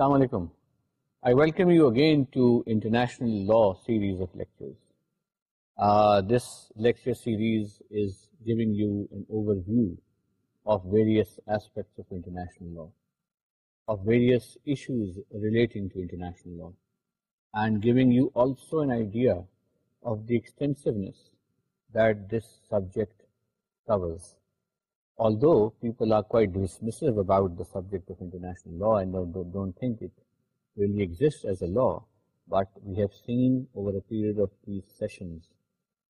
السّلام علیکم I welcome you again to international law series of this lecture series is going respects law of various relating law and giving it although people are quite dismissive about the subject of international law and don't think it really exists as a law, but we have seen over a period of these sessions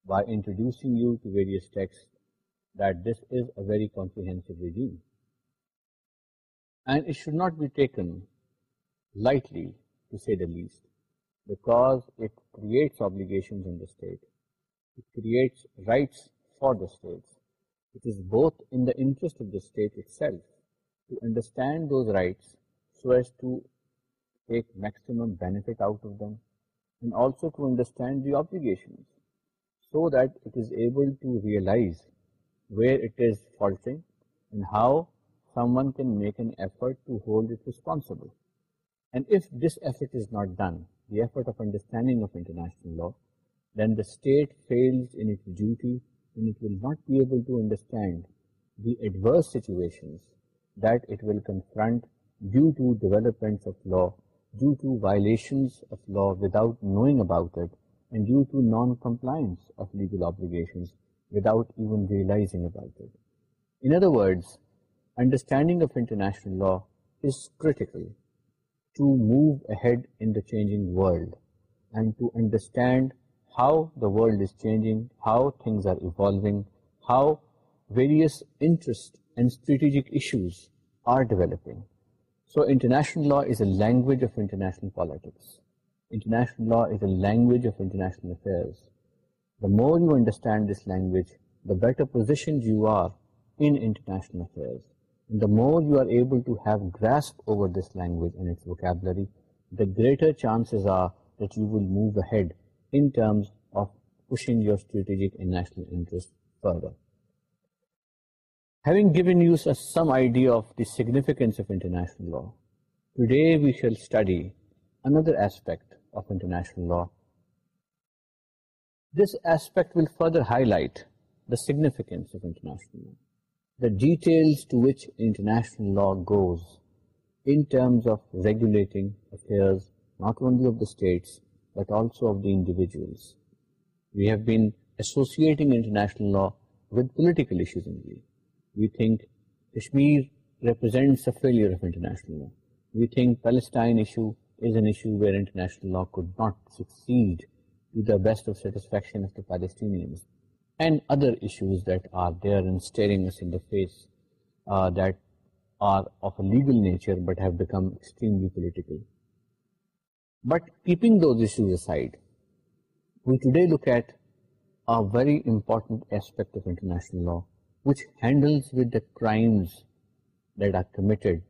by introducing you to various texts that this is a very comprehensive regime. And it should not be taken lightly, to say the least, because it creates obligations in the state, it creates rights for the states, state self understand rights so as میکسمٹ out of them and understanding so that it enables where it is faulting how some one can make an F hold responsible and if this ایفٹ is not ڈنفرسٹینڈنگ law then the state fails in law crowd in changing understand how that is changing how things آرگ how various interest and strategic so international law is a language of international politics law is a language offers the more understand this لینگویجنٹ more grace language art moved significance international law today law this aspect will further highlight the significance international law the ڈیٹیلشنل law goes انگولیٹنگ but also of the individual we have بیسو law ویت political law وینک Palestine law could not succeed But keeping those issues aside, we today look at a very important aspect of international law, which handles with the crimes that are committed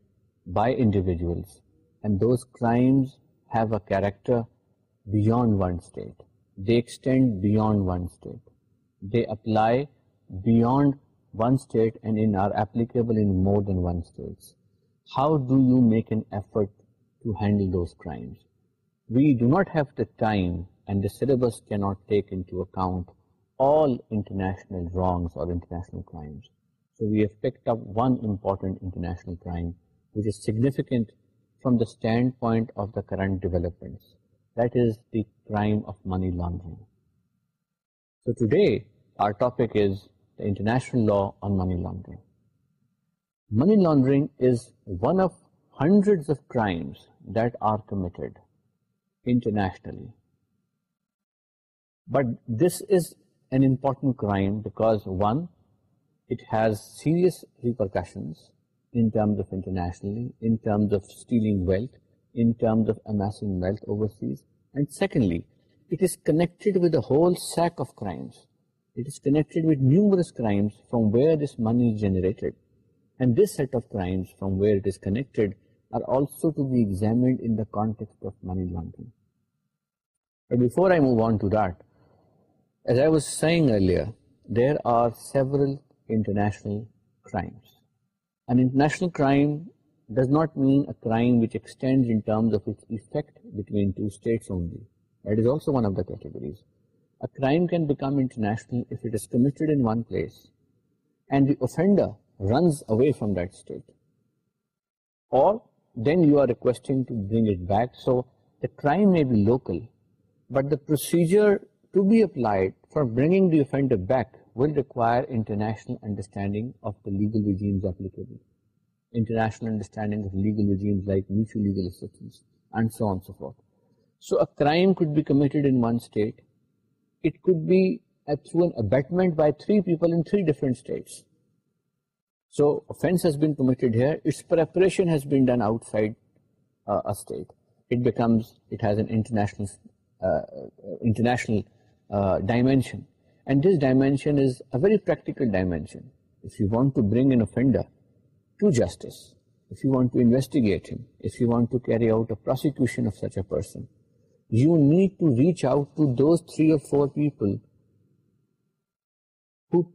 by individuals, and those crimes have a character beyond one state. They extend beyond one state. They apply beyond one state and are applicable in more than one state. How do you make an effort to handle those crimes? We do not have that the syllabus کی not take into all international رانگسٹنٹ significant from the stand point current developments that is دیائم of money laundering so today ازرنیشنل law on money laundering money laundering is one of hundred of crimes that آرٹڈ internationally but this is an important crime because wealth and سیکنڈلیز connected with set of کرنیکس from where this money's generated and this set of crimes from where it is connected are also to be examined in the context of money laundering. But before I move on to that, as I was saying earlier, there are several international crimes. An international crime does not mean a crime which extends in terms of its effect between two states only. That is also one of the categories. A crime can become international if it is committed in one place and the offender runs away from that state. Or then you are requesting so افینسائڈن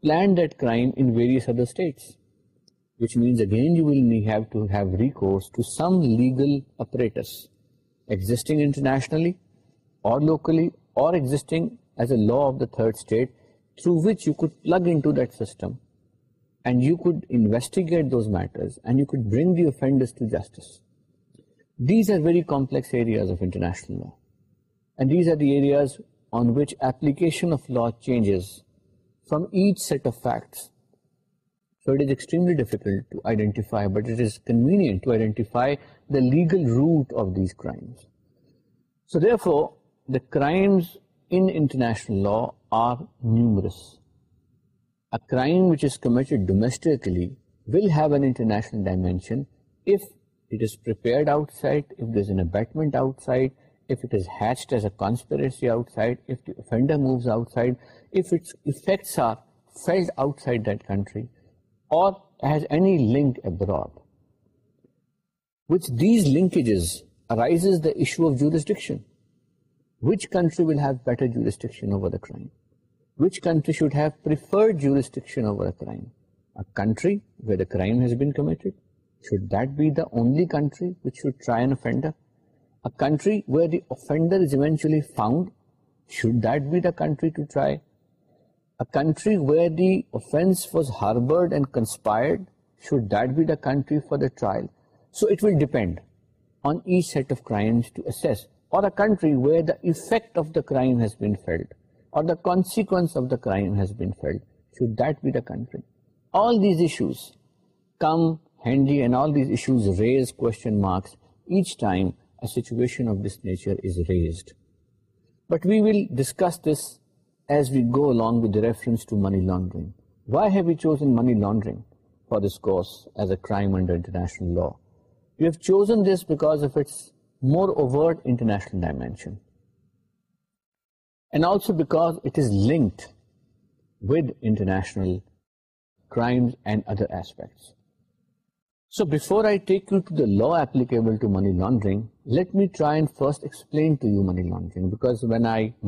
plan that crime other law of the third state through which you could لگ انیٹ system and you could investigate matters these are very complex areas of international law and these are these on وچلیکیشنز from each set of facts سوٹ is extremely difficult but is کنوینئنٹفائی the legal route of these کرائمزن لاڈکلی will have international moves out سائڈسائڈ country or has any link abroad. With these linkages arises the issue of jurisdiction. Which country will have better jurisdiction over the crime? Which country should have preferred jurisdiction over a crime? A country where the crime has been committed? Should that be the only country which should try an offender? A country where the offender is eventually found? Should that be the country to try country where's was harboured and conspires ریز کو as we go along with the reference to money laundering. Why have we chosen money laundering for this course as a crime under international law? We have chosen this because of its more overt international dimension, and also because it is linked with international crimes and other aspects. So before I take you the law applicable to money laundering let me try first explain laundering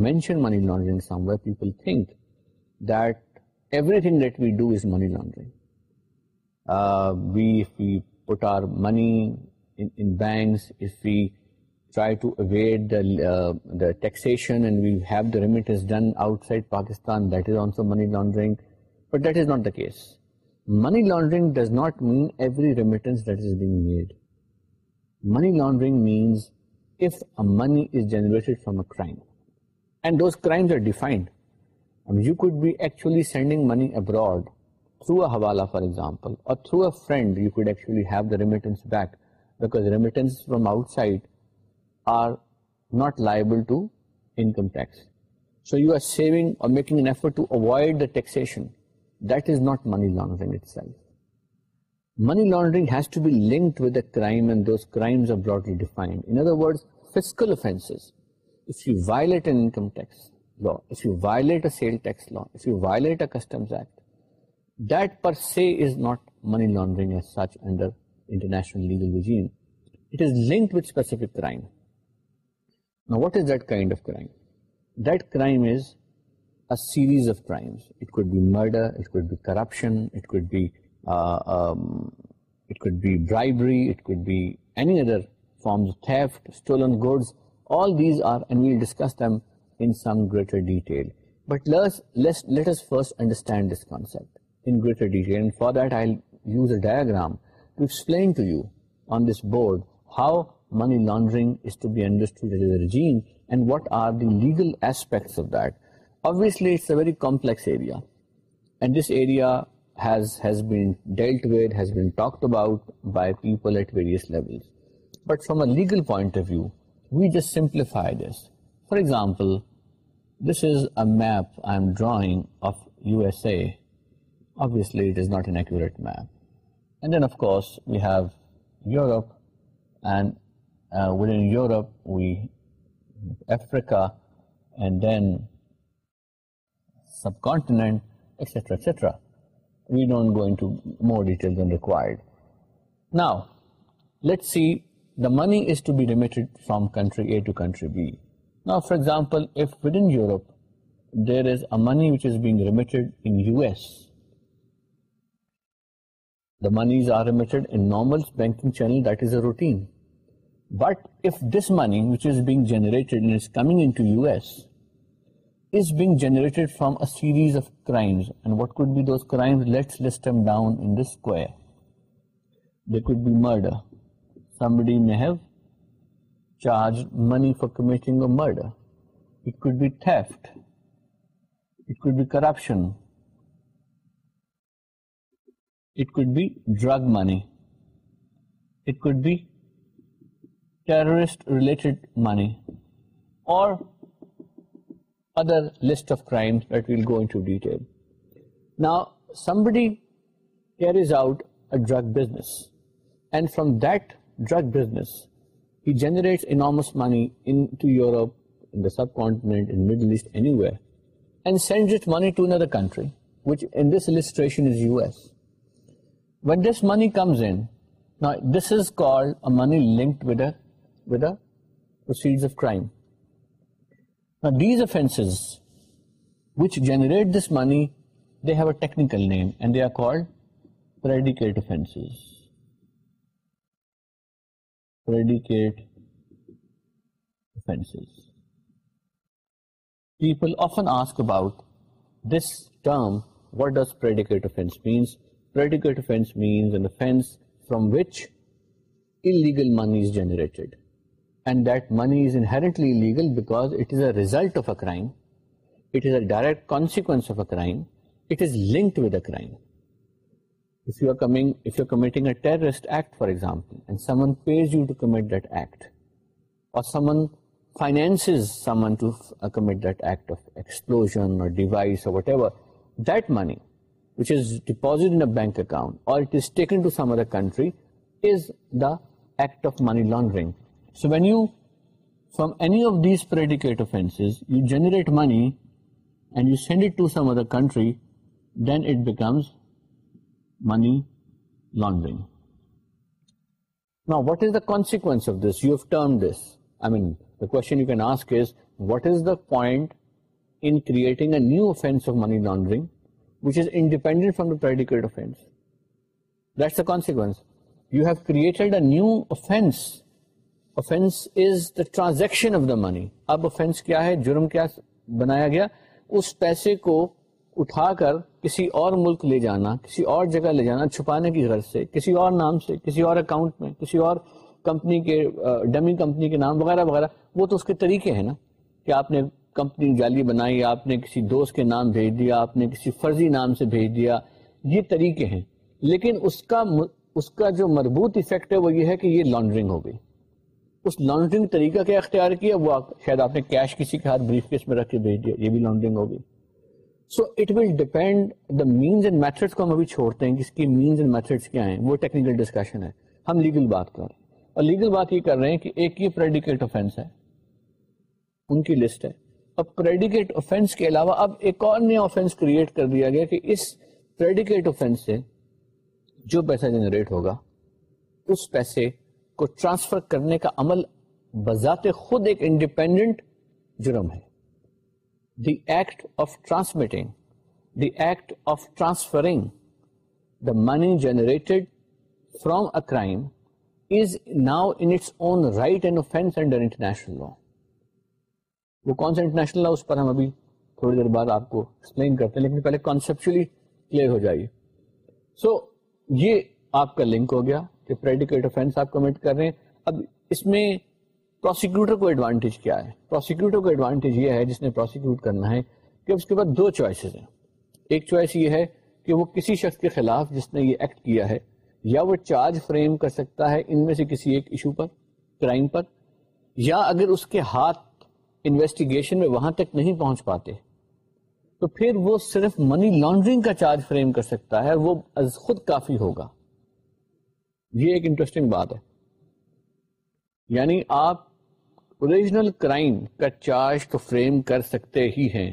mention money laundering some Veer people think that everything we do is money launders done outside Pakistan that is O money laundering but that is not the case money laundering does not mean every remittance money laundering generated money abroad through hawala for example اور taxation what is that kind آفم that crime is series آفمس murder it could be corruption it could بیٹ could be bribery it could be any other forms them some گریٹرز first understand this concept greater detail for that a diagram to explain to you on this board how money laundering what are دیگل aspects of that Obviously, it's a very complex area, and this area has been dealt with, has been talked about by people at various levels. But from a legal point of view, we just simplify this. For example, this is a map I'm drawing of USA. Obviously, it is not an accurate map. And then, of course, we have Europe, and uh, within Europe, Africa, and then سب کانٹینٹرا ویٹ going now let see the money بیگزامپل Europe there is a money which is remitted money's banking channel that is a روٹی but this money which is generate come to U S is being generated from a series of crimes and what could be those crimes let's list them down in this square there could be murder somebody may have charged money for committing a murder it could be theft it could be corruption it could be drug money it could be terrorist related money or money link ووسیڈ of technical people آسکم what ڈزیکٹیکٹینس from which illegal money is generated and دنی is انٹلیگلٹریکٹیکس money which is deep account money laundering so when from any of these پر what is داسیکوینس this you have term this مینشچنٹ is the pointing a new offence money laundering which is independent فرمڈیٹینس you have created offence is the transaction of the money اب offence کیا ہے جرم کیا بنایا گیا اس پیسے کو اٹھا کر کسی اور ملک لے جانا کسی اور جگہ لے جانا چھپانے کی غرض سے کسی اور نام سے کسی اور اکاؤنٹ میں کسی اور کمپنی کے ڈمی کمپنی کے نام وغیرہ وغیرہ وہ تو اس کے طریقے ہیں نا کہ آپ نے کمپنی جعلی بنائی آپ نے کسی دوست کے نام بھیج دیا آپ نے کسی فرضی نام سے بھیج دیا یہ طریقے ہیں لیکن اس کا اس کا جو مربوط افیکٹ ہے وہ یہ ہے کہ یہ لانڈرنگ ہو گئی اس لانڈرنگ طریقہ کیا اختیار کیا وہ شاید آپ نے کیش کسی کے ہاتھ بریف کیس میں رکھ کے بھیج دیا یہ بھی لانڈرنگ ہوگی so it will depend the means and methods کو ہم ابھی چھوڑتے ہیں کہ اس کی مینس اینڈ میتھڈس کیا ہیں وہ ٹیکنیکل ڈسکشن ہے ہم لیگل بات کر رہے ہیں اور لیگل بات یہ کر رہے ہیں کہ ایک یہ پریڈیکیٹ آفینس ہے ان کی لسٹ ہے اب پریڈیکیٹ آفینس کے علاوہ اب ایک اور نیا آفینس کریٹ کر دیا گیا کہ اس پریڈیکیٹ آفینس سے جو پیسہ جنریٹ ہوگا اس پیسے کو ٹرانسفر کرنے کا عمل بذات خود ایک انڈیپینڈنٹ جرم ہے the the act act of of transferring the money generated from a crime is now in its own right and offence under international law وہ کون سا انٹرنیشنل لا اس پر ہم ابھی تھوڑی دیر بعد آپ کو ایکسپلین کرتے ہیں لیکن پہلے کانسپچلی کلیئر ہو جائے گی سو یہ آپ کا لنک ہو گیا کہ پریڈیکیٹ آپ کمٹ کر رہے ہیں اب اس میں پروسیکیوٹر کو ایڈوانٹیج کیا ہے پروسیکیوٹر کو ایڈوانٹیج یہ ہے جس نے پروسیکیوٹ کرنا ہے کہ اس کے بعد دو چوائسیز ہیں ایک چوائس یہ ہے کہ وہ کسی شخص کے خلاف جس نے یہ ایکٹ کیا ہے یا وہ چارج فریم کر سکتا ہے ان میں سے کسی ایک ایشو پر کرائم پر یا اگر اس کے ہاتھ انویسٹیگیشن میں وہاں تک نہیں پہنچ پاتے تو پھر وہ صرف منی لانڈرنگ کا چارج فریم کر سکتا ہے وہ از خود کافی ہوگا یہ ایک انٹرسٹنگ بات ہے یعنی آپ اوریجنل کرائم کا چارج تو فریم کر سکتے ہی ہیں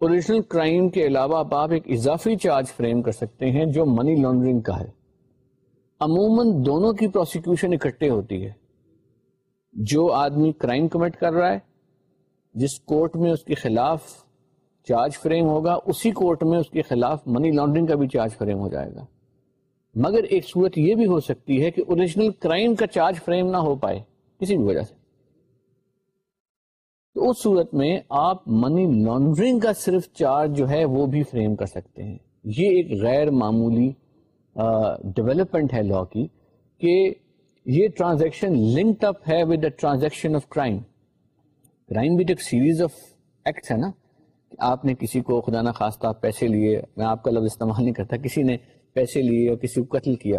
اوریجنل کرائم کے علاوہ آپ ایک اضافی چارج فریم کر سکتے ہیں جو منی لانڈرنگ کا ہے عموماً دونوں کی پروسیوشن اکٹھے ہوتی ہے جو آدمی کرائم کمٹ کر رہا ہے جس کورٹ میں اس کے خلاف چارج فریم ہوگا اسی کورٹ میں اس کے خلاف منی لانڈرنگ کا بھی چارج فریم ہو جائے گا مگر ایک صورت یہ بھی ہو سکتی ہے کہ اوریجنل کرائم کا چارج فریم نہ ہو پائے کسی بھی وجہ سے تو اس صورت میں آپ منی لانڈرنگ کا صرف چارج جو ہے وہ بھی فریم کر سکتے ہیں یہ ایک غیر معمولی ڈیولپمنٹ ہے لا کی کہ یہ ٹرانزیکشن لنکڈ اپ ہے with the transaction of crime crime بھی ایک سیریز آف ایکٹس ہے نا آپ نے کسی کو خدا نخواستہ پیسے لیے میں آپ کا لفظ استعمال نہیں کرتا کسی نے پیسے لیے اور کسی کو قتل کیا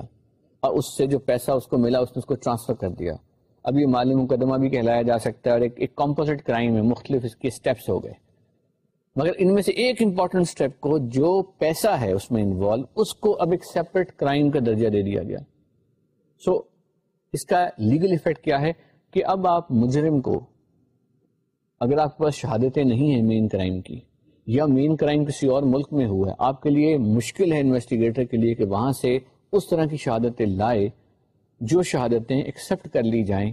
اور اس سے جو پیسہ اس کو ملا اس نے اس کو ٹرانسفر کر دیا اب یہ مالی مقدمہ بھی کہلایا جا سکتا ہے اور ایک ایک ایک کمپوزٹ کرائم مختلف اس کے ہو گئے مگر ان میں سے امپورٹنٹ کو جو پیسہ ہے اس میں انوالو اس کو اب ایک سیپریٹ کرائم کا درجہ دے دیا گیا سو so, اس کا لیگل افیکٹ کیا ہے کہ اب آپ مجرم کو اگر آپ کے پاس شہادتیں نہیں ہیں مین کرائم کی یا مین کرائم کسی اور ملک میں ہوا ہے آپ کے لیے مشکل ہے انویسٹیگیٹر کے لیے کہ وہاں سے اس طرح کی شہادتیں لائے جو شہادتیں ایکسیپٹ کر لی جائیں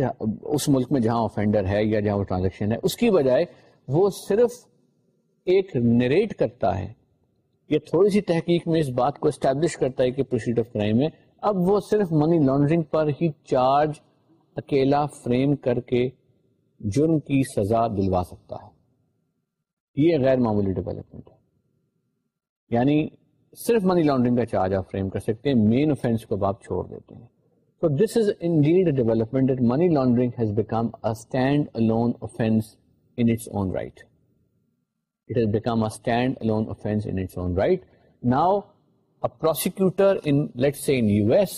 اس ملک میں جہاں آفینڈر ہے یا جہاں وہ ٹرانزیکشن ہے اس کی بجائے وہ صرف ایک نریٹ کرتا ہے یا تھوڑی سی تحقیق میں اس بات کو اسٹیبلش کرتا ہے کہ پروسیڈ آف کرائم میں اب وہ صرف منی لانڈرنگ پر ہی چارج اکیلا فریم کر کے جرم کی سزا دلوا سکتا ہے یہ غیر معمولی ڈیولپمنٹ ہے یعنی صرف منی لانڈرنگ کا چارج آپ فریم کر سکتے ہیں مین اوفینس کو آپ چھوڑ دیتے ہیں تو this is in dead development that money laundering has become اٹینڈ stand alone offence in its own right it has become اٹینڈ stand alone offence in its own right now a prosecutor in let say in U S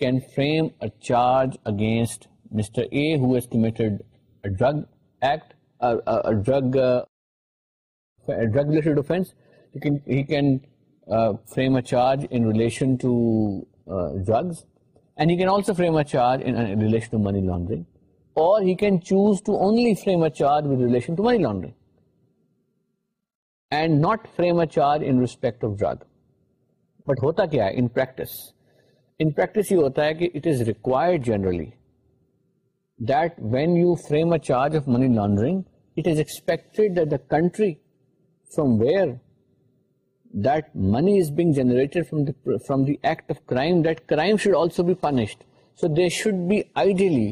can frame a charge against mister A who has committed drug act drug drug related offence he can frame a charge in in in relation relation relation to to to to drugs and and he he can can also frame frame frame a a a charge charge charge money money laundering laundering اور choose only with not respect of drug but ہوتا ہوتا کیا ہے ہے in in practice practice یہ کہ it is required generally that when you frame a charge of money laundering it is expected that the country from where that money is being generate from from the ایٹ of crime that crime شوڈوڈ so they should be I they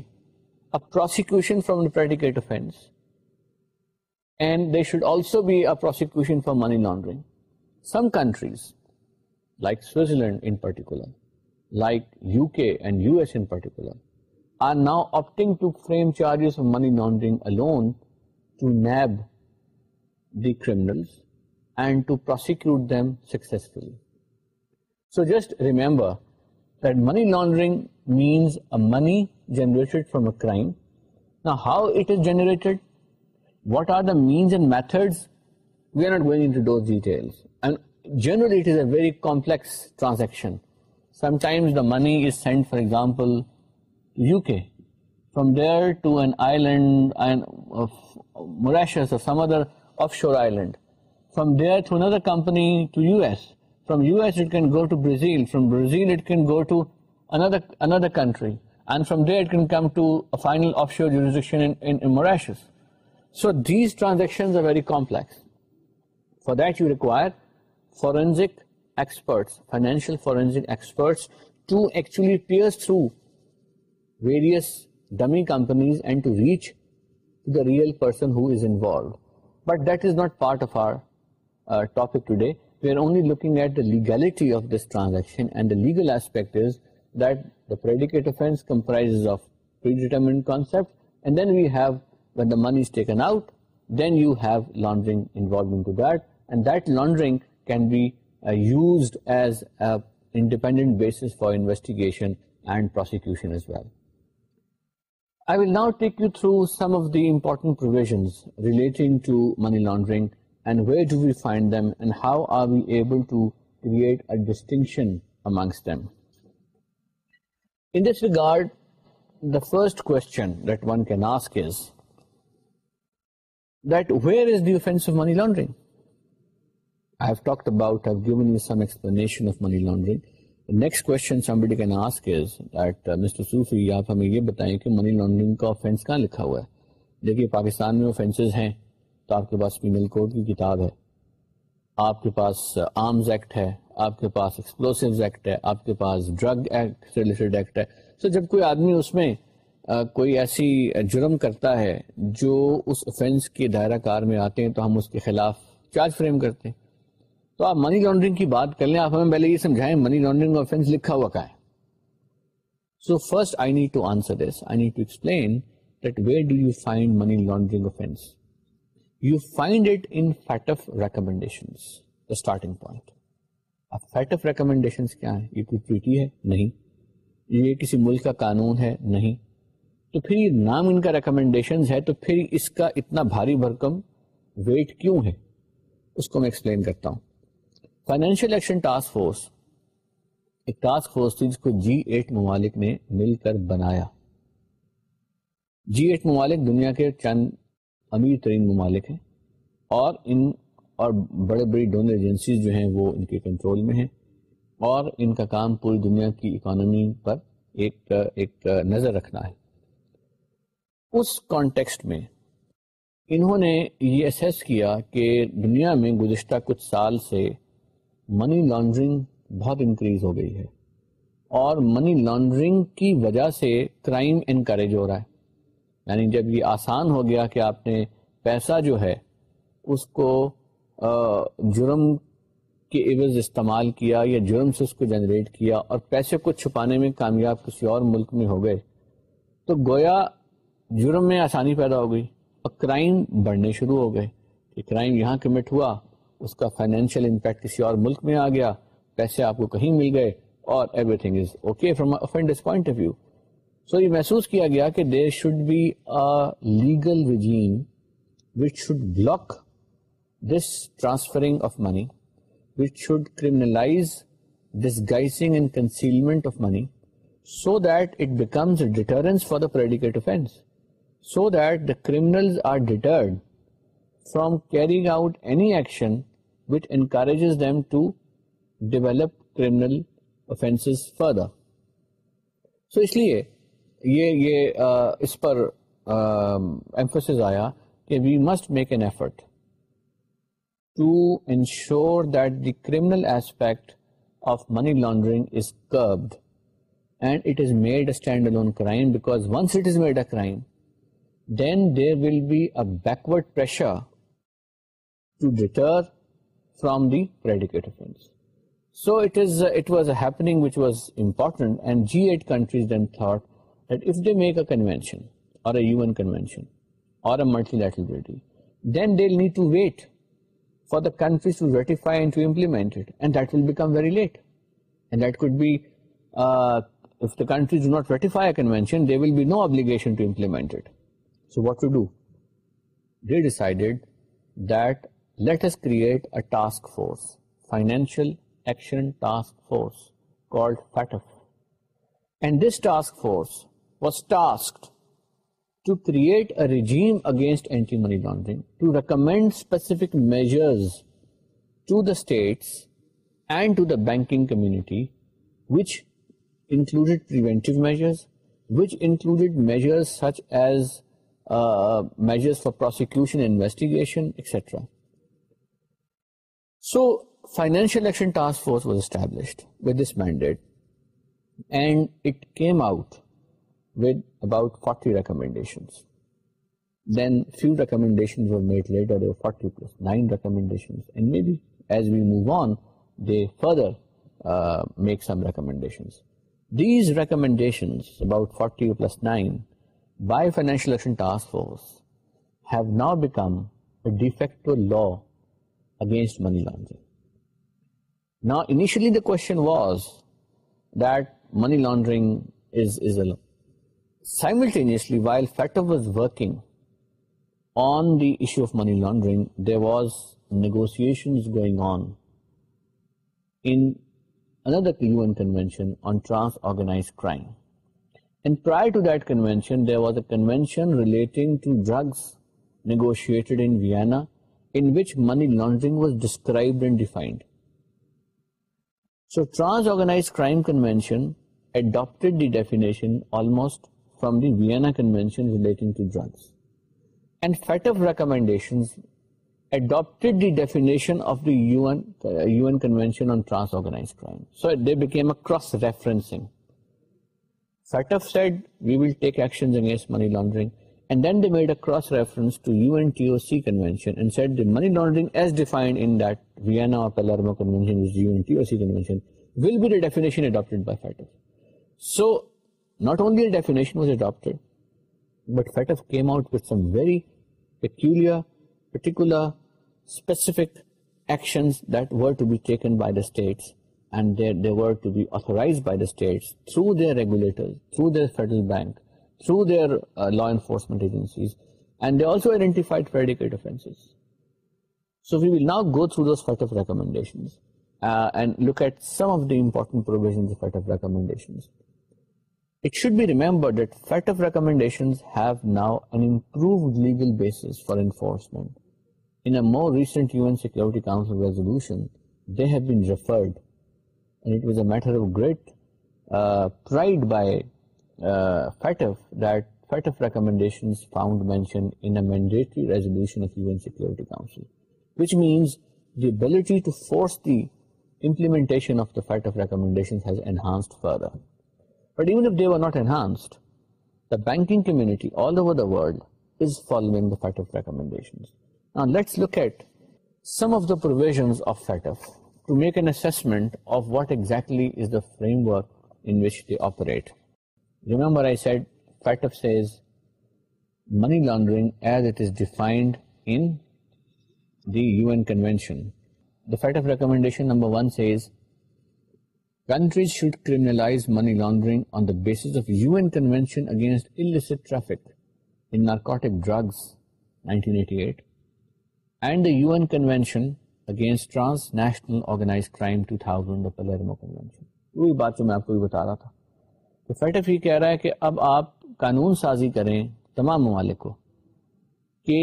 should also بیوشن from money laundering some countries like سوئٹزلینڈیکولر like U K and U S particular are now آپ frame charges of money laundering NAB کر successfully so just remembering from a crime how it generated what are the means and method we are not going generally very complex transaction sometimes the money is send for example U K from then island some other so these you require forensic real involved but this not part of our topic today looking at the legality of this transaction and legal aspect ازیکس money's taken out then you have laundering laundering can be used ایزیپینڈنٹ base for instigation ناؤٹرو دیمپورٹنٹ relating how are we able ڈسٹنکشنڈ the first کون can asks that where is the offence money laundering I have talk اباؤٹنڈرنگ next question somebody can ask keys that mister سوفی آپ ہمیں یہ بتائیں کہ money laundering کا offence کہاں لکھا ہوا ہے دیکھیے پاکستان میں آفینسز ہیں تو آپ کے پاس پینل کوڈ کی کتاب ہے آپ کے پاس آرمز ایکٹ ہے آپ کے پاس ایکسپلوسو ایکٹ ہے آپ کے پاس ڈرگ ایکٹ سے ریلیٹڈ ایکٹ ہے سو جب کوئی آدمی اس میں کوئی ایسی جرم کرتا ہے جو اس آفینس کے دائرہ کار میں آتے ہیں تو ہم اس کے خلاف چارج فریم کرتے ہیں تو آپ منی لانڈرنگ کی بات کر لیں آپ ہمیں پہلے یہ سمجھائیں منی لانڈرنگ آفینس لکھا ہوا کا ہے so first I I need need to to answer this explain that where do you find money laundering offence you find it in fat of starting point fat of recommendation کیا ہے یہ کوئی ٹویٹی ہے نہیں یہ کسی ملک کا قانون ہے نہیں تو پھر یہ نام ان کا ریکمینڈیشن ہے تو پھر اس کا اتنا بھاری بھرکم ویٹ کیوں ہے اس کو میں ایکسپلین کرتا ہوں فائنینشیل ایکشن ٹاسک فورس ایک ٹاسک فورس تھی جس کو جی ایٹ ممالک نے مل کر بنایا جی ایٹ ممالک دنیا کے چند امیر ترین ممالک ہیں اور ان اور بڑے بڑی ڈونر ایجنسیز جو ہیں وہ ان کے کنٹرول میں ہیں اور ان کا کام پوری دنیا کی اکانومی پر ایک ایک نظر رکھنا ہے اس کانٹیکسٹ میں انہوں نے یہ اسیس کیا کہ دنیا میں گزشتہ کچھ سال سے منی لانڈرنگ بہت انکریز ہو گئی ہے اور منی لانڈرنگ کی وجہ سے کرائم انکریج ہو رہا ہے یعنی جب یہ آسان ہو گیا کہ آپ نے پیسہ جو ہے اس کو جرم کے عوض استعمال کیا یا جرم سے اس کو جنریٹ کیا اور پیسے کو چھپانے میں کامیاب کسی اور ملک میں ہو گئے تو گویا جرم میں آسانی پیدا ہو گئی اور کرائم بڑھنے شروع ہو گئے کہ کرائم یہاں کمٹ ہوا اس کا فائنینشیل امپیکٹ کسی اور ملک میں آ گیا پیسے آپ کو کہیں مل گئے اور everything is okay from افینڈس point of view so یہ محسوس کیا گیا کہ there should be a legal regime which should block this transferring of money which should criminalise disguising and concealment of money so that it becomes deterrence for the predicate offence so that the criminals are deterred from carrying out any action what encourages them to develop criminal offence so اس لیے یہ اس پر criminal aspect of money laundering is curb and it is made a because made a crime then there will be a بیکورڈ pressure from دیٹو سوٹ وازنگیشن Let us create a task force, Financial Action Task Force, called FATF. And this task force was tasked to create a regime against anti-money laundering, to recommend specific measures to the states and to the banking community, which included preventive measures, which included measures such as uh, measures for prosecution, investigation, etc. So financial action task force was established with this mandate and it came out with about 40 recommendations. Then few recommendations were made later, there were 40 plus 9 recommendations and maybe as we move on, they further uh, make some recommendations. These recommendations, about 40 plus 9, by Financial Action Task Force, have now become a de facto law against money laundering. Now, initially the question was that money laundering is allowed. Simultaneously, while FATF was working on the issue of money laundering, there was negotiations going on in another UN convention on trans-organized crime. And prior to that convention, there was a convention relating to drugs negotiated in Vienna in which money laundering was described and defined. So Trans-Organized Crime Convention adopted the definition almost from the Vienna Convention relating to drugs. And FATF recommendations adopted the definition of the UN, uh, UN Convention on Trans-Organized Crime. So they became a cross-referencing. FATF said we will take actions against money laundering. and then they made a cross reference to UNTOC convention and said the money laundering as defined in that Vienna or Palermo convention is UNTOC convention will be the definition adopted by FATF. So not only a definition was adopted but FATF came out with some very peculiar, particular, specific actions that were to be taken by the states and they, they were to be authorized by the states through their regulators, through their federal bank, through their uh, law enforcement agencies and they also identified predicate offenses. So we will now go through those FATF recommendations uh, and look at some of the important provisions of FATF recommendations. It should be remembered that FATF recommendations have now an improved legal basis for enforcement. In a more recent UN Security Council resolution, they have been referred and it was a matter of great uh, pride by uh, FATF, that FATF recommendations found mention in a mandatory resolution of UN Security Council, which means the ability to force the implementation of the FATF recommendations has enhanced further. But even if they were not enhanced, the banking community all over the world is following the FATF recommendations. Now let's look at some of the provisions of FATF to make an assessment of what exactly is the framework in which they operate. remember I said FATF says money laundering as it is defined in the UN convention. The FATF recommendation number one says countries should criminalize money laundering on the basis of UN convention against illicit traffic in narcotic drugs 1988 and the UN convention against transnational organized crime 2000 the Palermo convention. وہی بات جو میں آپ کو بھی بتا رہا تھا تو فیٹف یہ کہہ رہا ہے کہ اب آپ قانون سازی کریں تمام ممالک کو کہ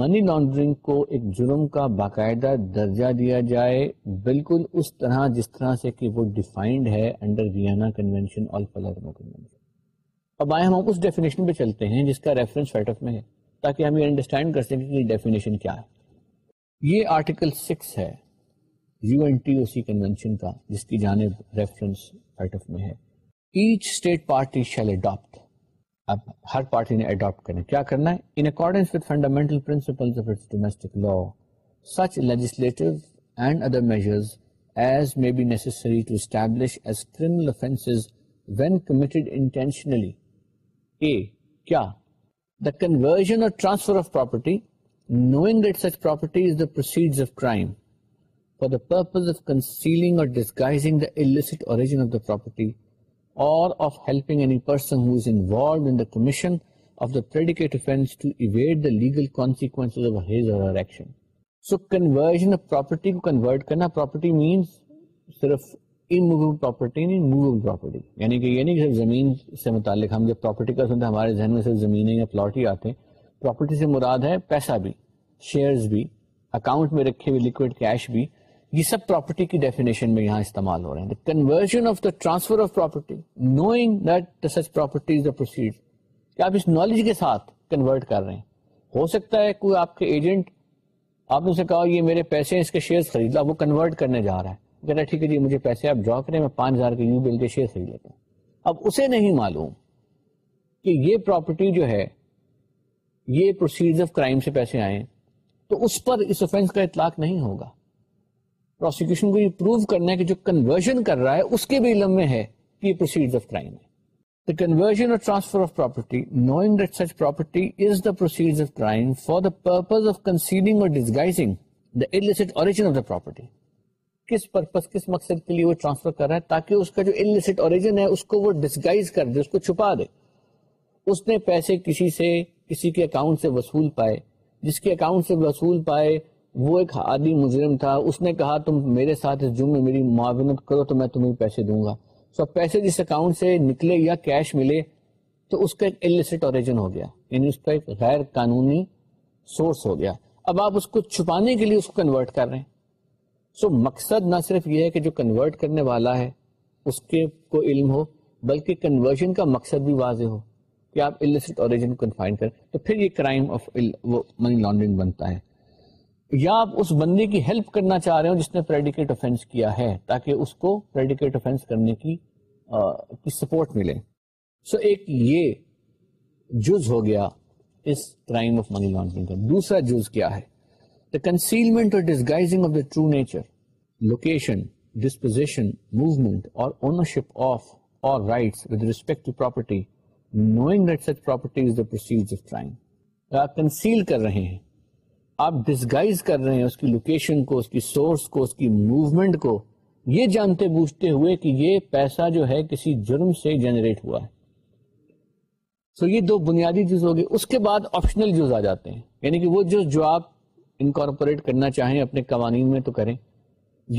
منی لانڈرنگ کو ایک جرم کا باقاعدہ درجہ دیا جائے بالکل اس طرح جس طرح سے کہ وہ ڈیفائنڈ ہے انڈر ویانا کنونشن اور فلاٹمو کنونشن اب آئے ہم اس ڈیفینیشن پہ چلتے ہیں جس کا ریفرنس فیٹف میں ہے تاکہ ہم یہ انڈرسٹینڈ کر سکیں کہ ڈیفینیشن کیا ہے یہ آرٹیکل سکس ہے U N T O C convention کا جس کی جانب ریفرنس فیٹف میں ہے each state party party shall adopt adopt اب ہر نے کرنا کرنا کیا کیا ہے in accordance with fundamental of its domestic law such legislative and other measures as as may be to establish criminal knowing داپرٹی purpose آفیلنگ اور or of helping any person who is involved in the commission of the predicate offense to evade the legal consequences of his or her action. So conversion of property to convert karna, property means صرف immovable property and immovable property. یعنی کہ یہ نہیں صرف زمین سے متعلق ہم جب property کا سنتے ہیں ہمارے ذہن میں صرف زمینیں یا پلاٹ ہی آتے ہیں property سے مراد ہے پیسہ بھی shares بھی اکاؤنٹ میں رکھے ہوئے liquid cash بھی یہ سب پراپرٹی کی ڈیفینیشن میں یہاں استعمال ہو رہے ہیں conversion of the transfer of property knowing such property proceed کیا آپ اس نالج کے ساتھ کنورٹ کر رہے ہیں ہو سکتا ہے کوئی آپ کے ایجنٹ آپ نے اسے کہا یہ میرے پیسے اس کے شیئر خرید لا وہ کنورٹ کرنے جا رہا ہے کہہ رہا ہے ٹھیک جی مجھے پیسے آپ ڈرا کریں میں پانچ ہزار کے یو بل کے شیئر خرید لیتا ہوں اب اسے نہیں معلوم کہ یہ پراپرٹی جو ہے یہ پروسیڈ آف کرائم سے پیسے آئے تو اس پر اس اوفینس کا اطلاق نہیں ہوگا پروسیوشن کو یہ پروو کرنا ہے کہ جو وہ گئی کر کر دے اس نے پیسے کسی سے کسی کے اکاؤنٹ سے وہ ایک عادی مجرم تھا اس نے کہا تم میرے ساتھ اس جرم میں میری معاونت کرو تو میں تمہیں پیسے دوں گا سو پیسے جس اکاؤنٹ سے نکلے یا کیش ملے تو اس کا ایک انلسریٹ اوریجن ہو گیا یعنی اس کا ایک غیر قانونی سورس ہو گیا اب آپ اس کو چھپانے کے لیے اس کو کنورٹ کر رہے ہیں سو مقصد نہ صرف یہ ہے کہ جو کنورٹ کرنے والا ہے اس کے کو علم ہو بلکہ کنورژن کا مقصد بھی واضح ہو کہ آپ انلسریٹ اوریجن کریں تو پھر یہ کرائم آف منی لانڈرنگ بنتا ہے یا آپ اس بندے کی ہیلپ کرنا چاہ رہے ہو جس نے پریڈیکیٹ افینس کیا ہے تاکہ اس کو پریڈیکیٹ افینس کرنے کی سپورٹ ملے سو ایک یہ جز ہو گیا اس کرائم آف منی لانڈرنگ کا دوسرا جز کیا ہے the concealment or disguising of the true nature location disposition movement or ownership of or rights with respect to property knowing that such property is the proceed of crime conceal کر رہے ہیں آپ disguise کر رہے ہیں اس کی location کو اس کی سورس کو اس کی موومنٹ کو یہ جانتے بوجھتے ہوئے کہ یہ پیسہ جو ہے کسی جرم سے جنریٹ ہوا ہے سو so یہ دو بنیادی جز ہو گئے اس کے بعد آپشنل جز آ جاتے ہیں یعنی کہ وہ جز جو آپ انکارپوریٹ کرنا چاہیں اپنے قوانین میں تو کریں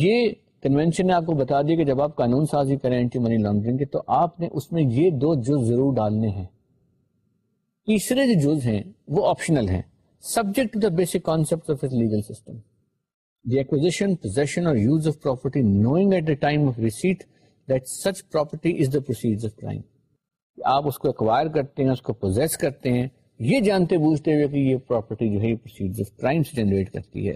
یہ کنوینشن نے آپ کو بتا دیا کہ جب آپ قانون سازی کریں اینٹی منی لانڈرنگ کے تو آپ نے اس میں یہ دو جز ضرور ڈالنے ہیں تیسرے جو جز ہیں وہ آپشنل ہیں بیسکٹل کرتے ہیں یہ جانتے بوجھتے جنریٹ کرتی ہے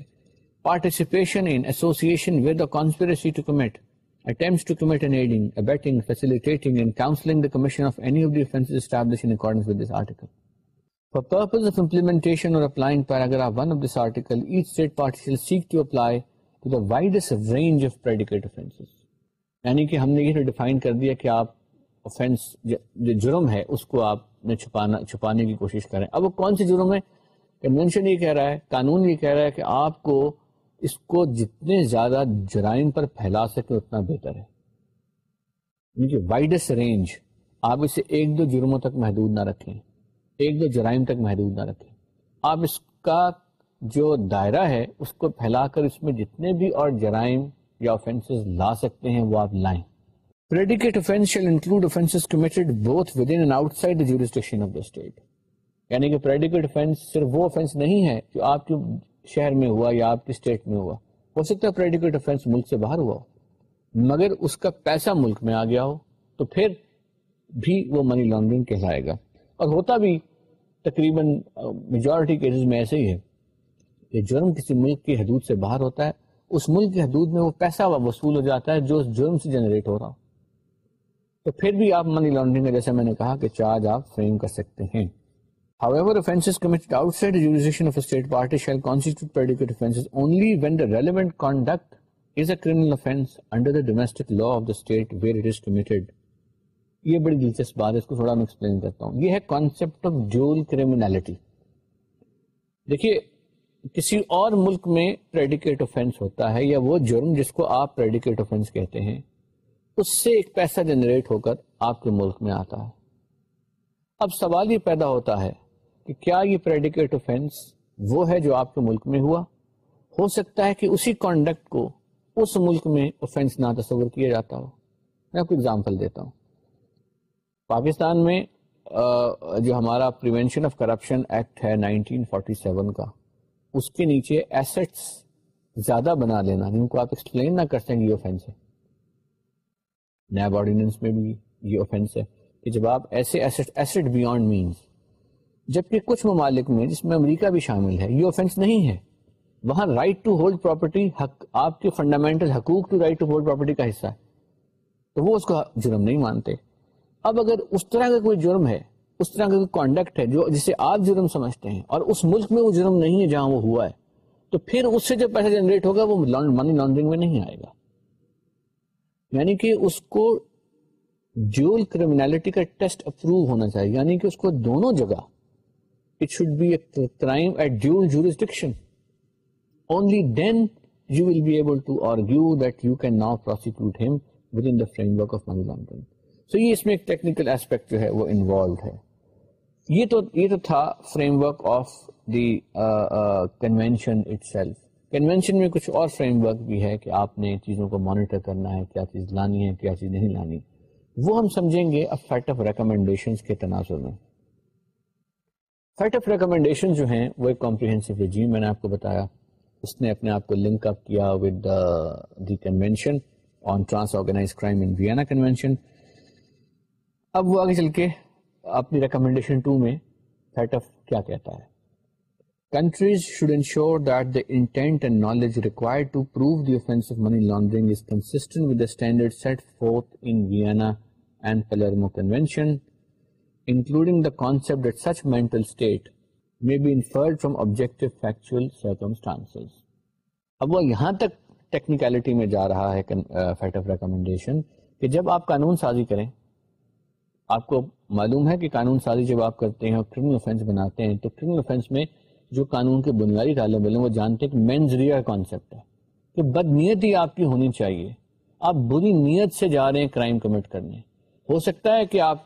For purpose of implementation or applying paragraph 1 of this article, each state party shall seek to apply to the widest range of predicate offenses. یعنی کہ ہم نے یہ ڈیفائن کر دیا کہ آپ offense جو جرم ہے اس کو آپ نے چھپانا چھپانے کی کوشش کریں اب وہ کون سے جرم ہے کنونشن یہ کہہ رہا ہے قانون یہ کہہ رہا ہے کہ آپ کو اس کو جتنے زیادہ جرائم پر پھیلا سکے اتنا بہتر ہے وائڈس رینج آپ اسے ایک دو جرموں تک محدود نہ رکھیں ایک دو جرائم تک محدود نہ رکھیں آپ اس کا جو دائرہ ہے اس کو پھیلا کر اس میں جتنے بھی اور جرائم یا آفینسز لا سکتے ہیں وہ آپ لائیں predicate offense shall include offenses committed both within and outside the jurisdiction of the state یعنی کہ predicate offense صرف وہ offense نہیں ہے جو آپ کے شہر میں ہوا یا آپ کے اسٹیٹ میں ہوا ہو سکتا ہے predicate offense ملک سے باہر ہوا ہو مگر اس کا پیسہ ملک میں آ گیا ہو تو پھر بھی وہ منی لانڈرنگ کہلائے گا اور ہوتا بھی تقریباً میجورٹی کیسز میں ایسے ہی ہے کہ جرم کسی ملک کی حدود سے باہر ہوتا ہے اس ملک کی حدود میں وہ پیسہ وصول ہو جاتا ہے جو اس جرم سے جنریٹ ہو رہا ہو تو پھر بھی آپ منی لانڈرنگ کا جیسے میں نے کہا کہ چارج آپ فریم کر سکتے ہیں However, offenses committed outside the jurisdiction of a state party shall constitute predicate offenses only when the relevant conduct is a criminal offense under the domestic law of the state where it is committed. یہ بڑی دلچسپ بات ہے اس کو تھوڑا میں explain کرتا ہوں یہ ہے کانسیپٹ آف جول کریمنالٹی دیکھیے کسی اور ملک میں پریڈیکیٹ آفینس ہوتا ہے یا وہ جرم جس کو آپ پریڈیکیٹ آفینس کہتے ہیں اس سے ایک پیسہ جنریٹ ہو کر آپ کے ملک میں آتا ہے اب سوال یہ پیدا ہوتا ہے کہ کیا یہ پریڈیکیٹ آفینس وہ ہے جو آپ کے ملک میں ہوا ہو سکتا ہے کہ اسی کانڈکٹ کو اس ملک میں آفینس نہ تصور کیا جاتا ہو میں آپ کو اگزامپل دیتا ہوں پاکستان میں جو ہمارا پریونشن آف کرپشن ایکٹ ہے 1947 کا اس کے نیچے ایسٹس زیادہ بنا لینا جن کو آپ ایکسپلین نہ کر سکیں یہ آفینس ہے نیب آرڈیننس میں بھی یہ آفینس ہے کہ جب آپ ایسے ایسٹ ایسٹ مینس جبکہ کچھ ممالک میں جس میں امریکہ بھی شامل ہے یہ آفینس نہیں ہے وہاں رائٹ ٹو ہولڈ پراپرٹی آپ کے فنڈامنٹل حقوق to right to hold property کا حصہ ہے تو وہ اس کو جرم نہیں مانتے اب اگر اس طرح کا کوئی جرم ہے اس طرح کا کوئی کانڈکٹ ہے جو جسے آپ جرم سمجھتے ہیں اور اس ملک میں وہ جرم نہیں ہے جہاں وہ ہوا ہے تو پھر اس سے جو پیسہ جنریٹ ہوگا وہ منی لانڈرنگ میں نہیں آئے گا یعنی کہ اس کو ڈیول کرمینالٹی کا ٹیسٹ اپروو ہونا چاہیے یعنی کہ اس کو دونوں جگہ only then you will be able to in framework of money laundering so یہ اس میں ایک ٹیکنیکل ایسپیکٹ جو ہے وہ انوالو ہے یہ تو یہ تو تھا framework of the convention itself convention میں کچھ اور فریم ورک بھی ہے کہ آپ نے چیزوں کو مانیٹر کرنا ہے کیا چیز لانی ہے کیا چیز نہیں لانی وہ ہم سمجھیں گے اب فیٹ آف ریکمنڈیشن کے تناظر میں فیٹ آف ریکمنڈیشن جو ہیں وہ ایک کمپریہنسو رجیم میں نے آپ کو بتایا اس نے اپنے آپ کو لنک اپ کیا with the convention on trans organise crime in Vienna convention اب وہ آگے چل کے اپنی ٹو میں کیا کہتا ہے آبجیکٹو فیکچوئل آبجیکٹ اب وہ یہاں تک ٹیکنیکلٹی میں جا رہا ہے کہ جب آپ قانون سازی کریں آپ کو معلوم ہے کہ قانون سازی جب آپ کرتے ہیں اور کرمنل افینس بناتے ہیں تو کرمنل افینس میں جو قانون کے بنیادی تعلق علم وہ جانتے ہیں کہ کہ مینز کانسیپٹ ہے بد ہی آپ کی ہونی چاہیے آپ بری نیت سے جا رہے ہیں کرائم کمٹ کرنے ہو سکتا ہے کہ آپ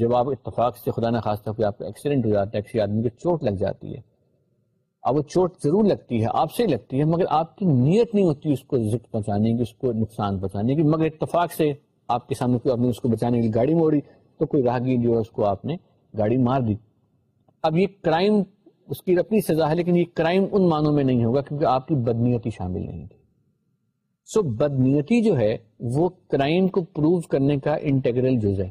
جب آپ اتفاق سے خدا نہ آپ کا ایکسیڈنٹ ہو جاتا ہے کسی آدمی کو چوٹ لگ جاتی ہے اب وہ چوٹ ضرور لگتی ہے آپ سے ہی لگتی ہے مگر آپ کی نیت نہیں ہوتی اس کو ذکر پہنچانے کی اس کو نقصان پہنچانے کی مگر اتفاق سے آپ کے سامنے کوئی اس کو بچانے کی گاڑی موڑی تو کوئی راہ اس کی اپنی سزا ہے لیکن یہ کرائم ان معنوں میں نہیں ہوگا کیونکہ آپ کی بدنیتی شامل نہیں تھی سو بدنیتی جو ہے وہ کرائم کو پروو کرنے کا انٹیگرل ہے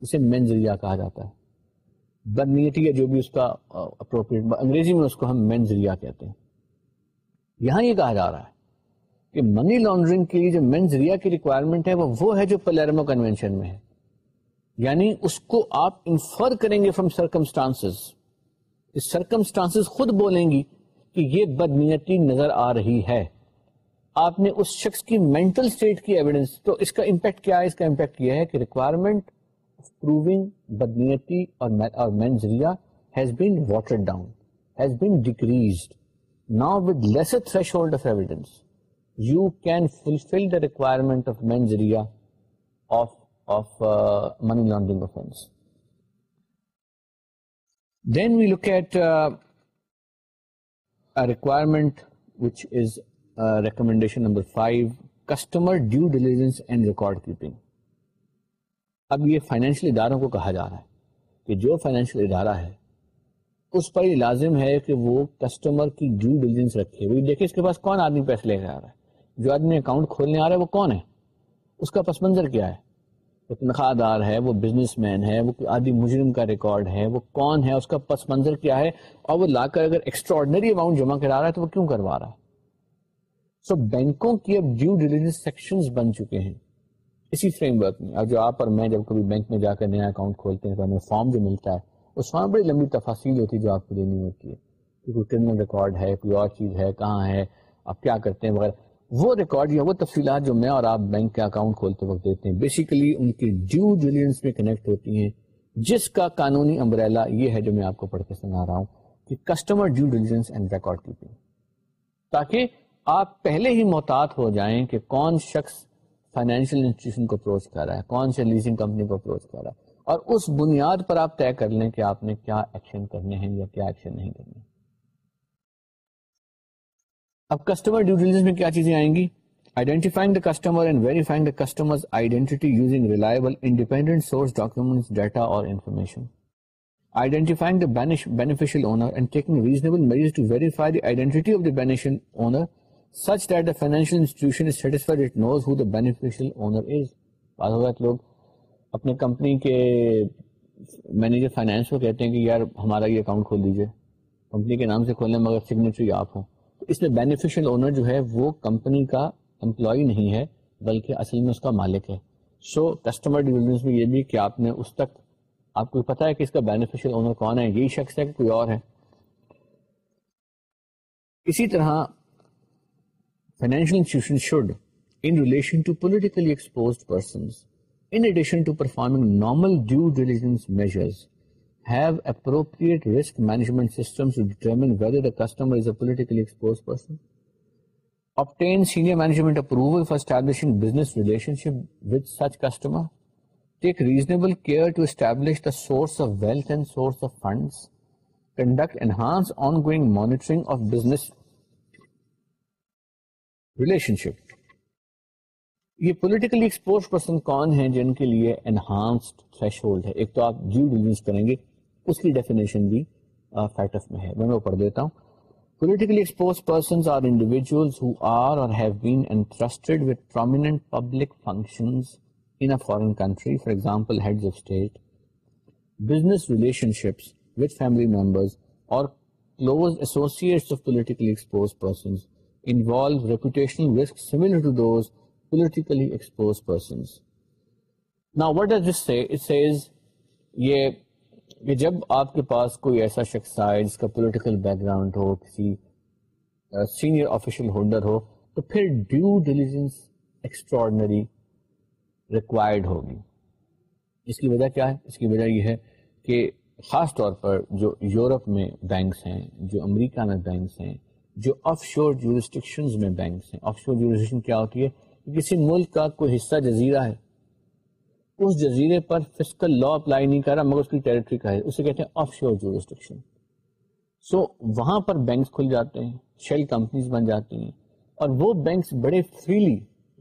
اسے مین ذریعہ کہا جاتا ہے بدنیتی یا جو بھی اس کا اپروپریٹ uh, انگریزی میں اس کو ہم مین ذریعہ کہتے ہیں یہاں یہ کہا جا رہا ہے کہ منی لانڈرنگ کے لیے جو مینز ریا کی ریکوائرمنٹ ہے وہ وہ ہے جو پلیرمو کنونشن میں ہے یعنی اس کو آپ انفر کریں گے فرام سرکمسٹانس سرکمسٹانس خود بولیں گی کہ یہ بدنیتی نظر آ رہی ہے آپ نے اس شخص کی مینٹل اسٹیٹ کی ایویڈنس تو اس کا امپیکٹ کیا ہے اس کا امپیکٹ یہ ہے کہ ریکوائرمنٹ پروونگ بدنیتی اور mens rea has been water down has been decreased now with lesser threshold of evidence you can fulfil the requirement of main customer due diligence and record keeping اب یہ financial اداروں کو کہا جا رہا ہے کہ جو فائنینشیل ادارہ ہے اس پر یہ لازم ہے کہ وہ کسٹمر کی ڈیو ڈیلیجنس رکھے وہ دیکھے اس کے پاس کون آدمی پیسے لے کے آ رہا ہے جو آدمی اکاؤنٹ کھولنے آ رہا ہے وہ کون ہے اس کا پس منظر کیا ہے وہ تنخواہ دار ہے وہ بزنس مین ہے وہ آدمی مجرم کا ریکارڈ ہے وہ کون ہے اس کا پس منظر کیا ہے اور وہ لا کر اگر ایکسٹرآڈنری اماؤنٹ جمع کرا رہا ہے تو وہ کیوں کروا رہا ہے سو so, بینکوں کی اب ڈیو ڈیلیجنس سیکشنز بن چکے ہیں اسی فریم ورک میں اور جو آپ اور میں جب کبھی بینک میں جا کر نیا اکاؤنٹ کھولتے ہیں تو ہمیں فارم جو ملتا ہے اس فارم بڑی لمبی تفاصیل ہوتی ہے جو آپ کو دینی ہوتی ہے کوئی کرمنل ریکارڈ ہے کوئی اور چیز ہے کہاں ہے آپ کیا کرتے ہیں وغیرہ وہ ریکارڈ یا وہ تفصیلات جو میں اور آپ بینک کے اکاؤنٹ کھولتے وقت دیتے ہیں بیسیکلی ان کے جس کا قانونی امبریلا یہ ہے جو میں آپ کو پڑھ کے سنا رہا ہوں کہ customer due diligence and record تاکہ آپ پہلے ہی محتاط ہو جائیں کہ کون شخص فائنینشیل انسٹیٹیوشن کو اپروچ کر رہا ہے کون سے لیزنگ کمپنی کو اپروچ کر رہا ہے اور اس بنیاد پر آپ طے کر لیں کہ آپ نے کیا ایکشن کرنے ہیں یا کیا ایکشن نہیں کرنے اب کسٹمر میں کیا چیزیں آئیں گی از بعض اوقات لوگ اپنے کمپنی کے مینیجر فائنینس کو کہتے ہیں کہ یار ہمارا یہ اکاؤنٹ کھول دیجیے کمپنی کے نام سے کھولنے مگر سگنیچر آپ ہوں اس میں بینیفیشل اونر جو ہے وہ کمپنی کا امپلائی نہیں ہے بلکہ اصل میں اس کا مالک ہے سو کسٹمر ڈیلیجنس میں یہ بھی کہ آپ نے اس تک آپ کو پتا ہے کہ اس کا بینیفیشل اونر کون ہے یہی شخص ہے کہ کوئی اور ہے اسی طرح financial institution should in relation to politically exposed persons in addition to performing normal due diligence measures have appropriate risk management systems to determine whether the customer is a politically exposed person, obtain senior management approval for establishing business relationship with such customer, take reasonable care to establish the source of wealth and source of funds, conduct enhanced ongoing monitoring of business relationship. یہ politically exposed person کون ہیں جن کے لیے enhanced تھریش hold ہے ایک تو آپ ڈیو ڈیلیجنس کریں گے اس کی ڈیفینیشن بھی فیٹ uh, میں ہے میں وہ پڑھ دیتا ہوں politically exposed persons are individuals who are or have been entrusted with prominent public functions in a foreign country for example heads of state business relationships with family members or close associates of politically exposed persons involve reputational risk similar to those politically exposed persons نا what does this say it Cs یہ کہ جب آپ کے پاس کوئی ایسا شخص آئے جس کا پولیٹیکل بیک گراؤنڈ ہو کسی سینئر آفیشیل ہولڈر ہو تو پھر ڈیو ڈیلیجنس ایکسٹراڈنری ریکوائرڈ ہوگی اس کی وجہ کیا ہے اس کی وجہ یہ ہے کہ خاص طور پر جو یورپ میں بینکس ہیں جو امریکہ میں بینکس ہیں جو آف شور جورسٹکشنز میں بینکس ہیں آف شور جورسٹکشن کیا ہوتی ہے کسی ملک کا کوئی حصہ جزیرہ ہے اس جزیرے پر فسکل لا اپلائی نہیں کر رہا مگر اس کی ٹیریٹری کا ہے اسے کہتے ہیں آف شور جورسٹکشن سو وہاں پر بینکس کھل جاتے ہیں شیل کمپنیز بن جاتی ہیں اور وہ بینکس بڑے فریلی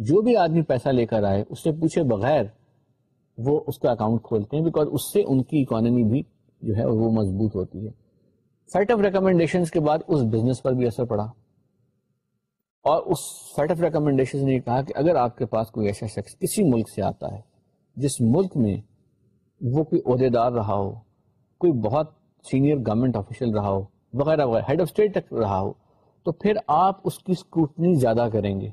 جو بھی آدمی پیسہ لے کر آئے اس سے پوچھے بغیر وہ اس کا اکاؤنٹ کھولتے ہیں بیکاز اس سے ان کی اکانومی بھی جو ہے وہ مضبوط ہوتی ہے سیٹ آف ریکمینڈیشن کے بعد اس بزنس پر بھی اثر پڑا اور اس سیٹ آف ریکمینڈیشن نے کہا کہ اگر آپ کے پاس کوئی ایسا شخص کسی ملک سے آتا ہے جس ملک میں وہ کوئی عہدے دار رہا ہو کوئی بہت سینئر گورنمنٹ آفیشل رہا ہو وغیرہ وغیرہ ہیڈ آف اسٹیٹ تک رہا ہو تو پھر آپ اس کی اسکروٹنی زیادہ کریں گے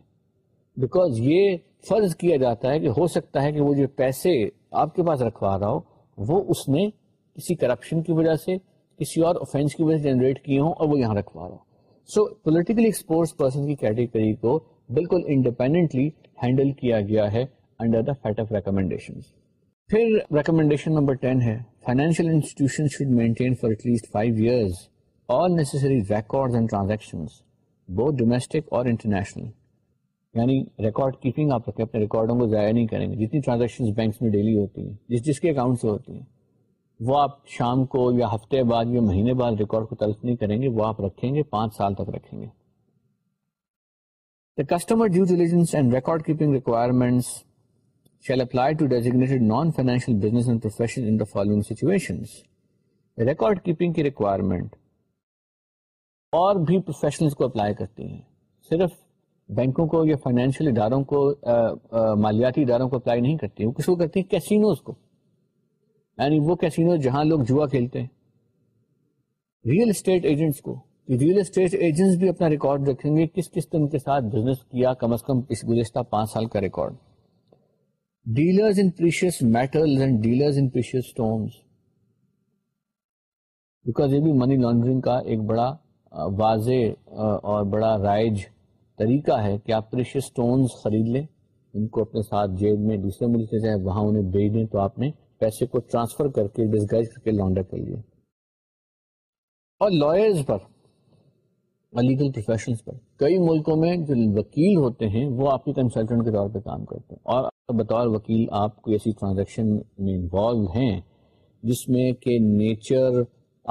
بیکاز یہ فرض کیا جاتا ہے کہ ہو سکتا ہے کہ وہ جو پیسے آپ کے پاس رکھوا رہا ہو وہ اس نے کسی کرپشن کی وجہ سے کسی اور آفینس کی وجہ سے جنریٹ کیے ہوں اور وہ یہاں رکھوا رہا ہو سو پولیٹیکلی اسپورٹس پرسن کی کیٹیگری کو بالکل انڈیپینڈنٹلی ہینڈل کیا گیا ہے انٹرنیشنل یعنی ریکارڈ کیپنگ آپ رکھیں اپنے ریکارڈوں کو ضائع نہیں کریں گے جتنی ٹرانزیکشن بینکس میں ڈیلی ہوتی ہیں جس جس کے اکاؤنٹ سے ہوتی ہیں وہ آپ شام کو یا ہفتے بعد یا مہینے بعد ریکارڈ کو تلف نہیں کریں گے وہ آپ رکھیں گے پانچ سال تک رکھیں گے customer record keeping requirements shall apply to designated non-financial business and profession in the following situations. Record keeping کی requirement اور بھی professionals کو apply کرتی ہیں صرف بینکوں کو یا فائنینشیل اداروں کو مالیاتی اداروں کو اپلائی نہیں کرتی وہ کس کو کرتی ہیں کیسینوز کو یعنی وہ کیسینوز جہاں لوگ جوا کھیلتے ہیں ریئل اسٹیٹ ایجنٹس کو ریئل اسٹیٹ ایجنٹس بھی اپنا ریکارڈ رکھیں گے کس کس نے کے ساتھ بزنس کیا کم از کم اس گزشتہ پانچ سال کا record dealers in precious metals and dealers in precious stones because یہ بھی منی لانڈرنگ کا ایک بڑا واضح اور بڑا رائج طریقہ ہے کہ آپ پریشیس سٹونز خرید لیں ان کو اپنے ساتھ جیب میں دوسرے ملک سے جائیں وہاں انہیں بھیج دیں تو آپ نے پیسے کو ٹرانسفر کر کے ڈسگائز کر کے لانڈر کر لیا اور لائرز پر لیگل پروفیشنس پر کئی ملکوں میں جو وکیل ہوتے ہیں وہ آپ کے کنسلٹنٹ کے طور پہ کام کرتے ہیں اور بطور وکیل آپ کو ایسی ٹرانزیکشن میں انوالو ہیں جس میں کہ نیچر